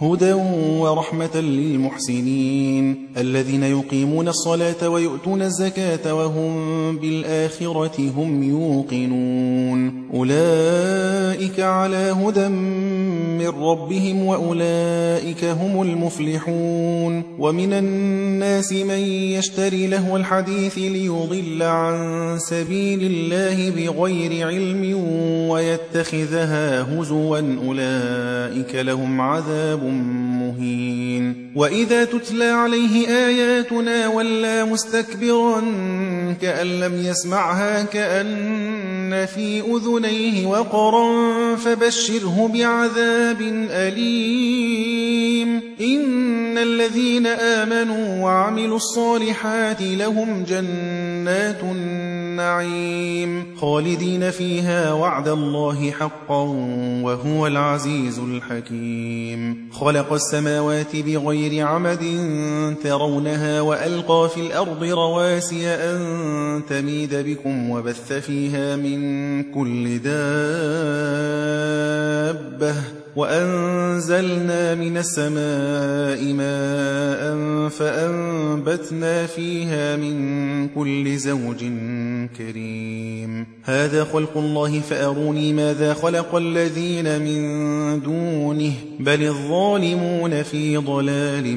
هدى ورحمة للمحسنين الذين يقيمون الصلاة ويؤتون الزكاة وهم بالآخرة هم يوقنون. أولئك على هدى من ربهم وأولئك هم المفلحون. ومن الناس من يشتري له الحديث ليضل عن سبيل الله بغير علم ويتخذها هزوا أولئك لهم عذاب مهين. وإذا تتلى عليه آياتنا ولا مستكبرا كأن لم يسمعها كأن في أذنيه وقرا فبشره بعذاب أليم. إن الذين آمنوا وعملوا الصالحات لهم جنات النعيم. خالدين فيها وعد الله حقا وهو العزيز الحكيم. خلق السماوات بغير عمد ترونها وألقى في الأرض رواسي أن تميد بكم وبث فيها من كل دابة وأنزلنا من السماء ماء فأنبتنا فيها من كل زوج كريم هذا خلق الله فأروني ماذا خلق الذين من دونه بل الظالمون في ضلال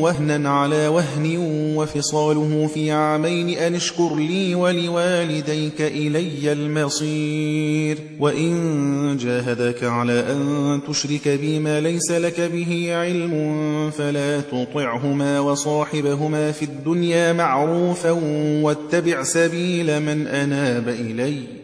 وهنا على وهن وفصاله في عامين أن اشكر لي ولوالديك إلي المصير وإن جاهدك على أن تشرك بي ما ليس لك به علم فلا تطعهما وصاحبهما في الدنيا معروفا واتبع سبيل من أناب إليّ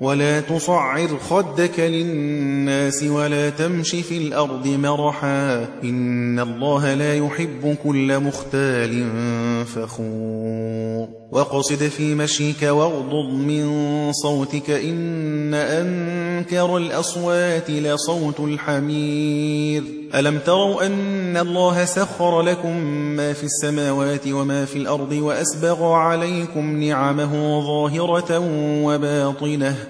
ولا تصعر خدك للناس ولا تمش في الأرض مرحا إن الله لا يحب كل مختال فخور. وقصد في مشيك واغضض من صوتك إن أنكر الأصوات لصوت الحمير. ألم تروا أن الله سخر لكم ما في السماوات وما في الأرض وأسبغ عليكم نعمه ظاهرة وباطنة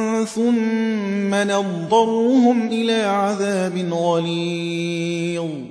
ثم نضرهم إلى عذاب غليظ.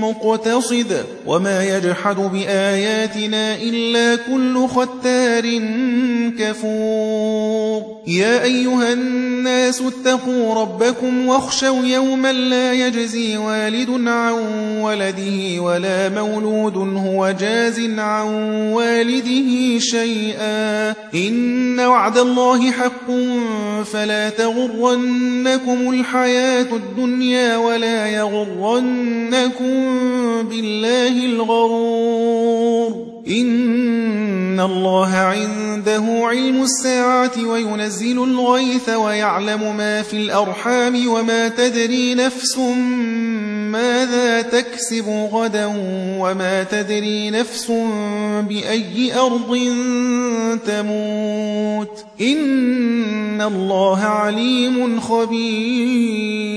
مقتصد وما يجحد بآياتنا إلا كل ختار كفور. يا أيها الناس اتقوا ربكم واخشوا يوما لا يجزي والد عن ولده ولا مولود هو جاز عن والده شيئا. إن وعد الله حق فلا تغرنكم الحياة الدنيا ولا يغرنكم بالله الغرور. إن الله عنده علم الساعة وينزل الغيث ويعلم ما في الأرحام وما تدري نفس ماذا تكسب غدا وما تدري نفس بأي أرض تموت. إن الله عليم خبير.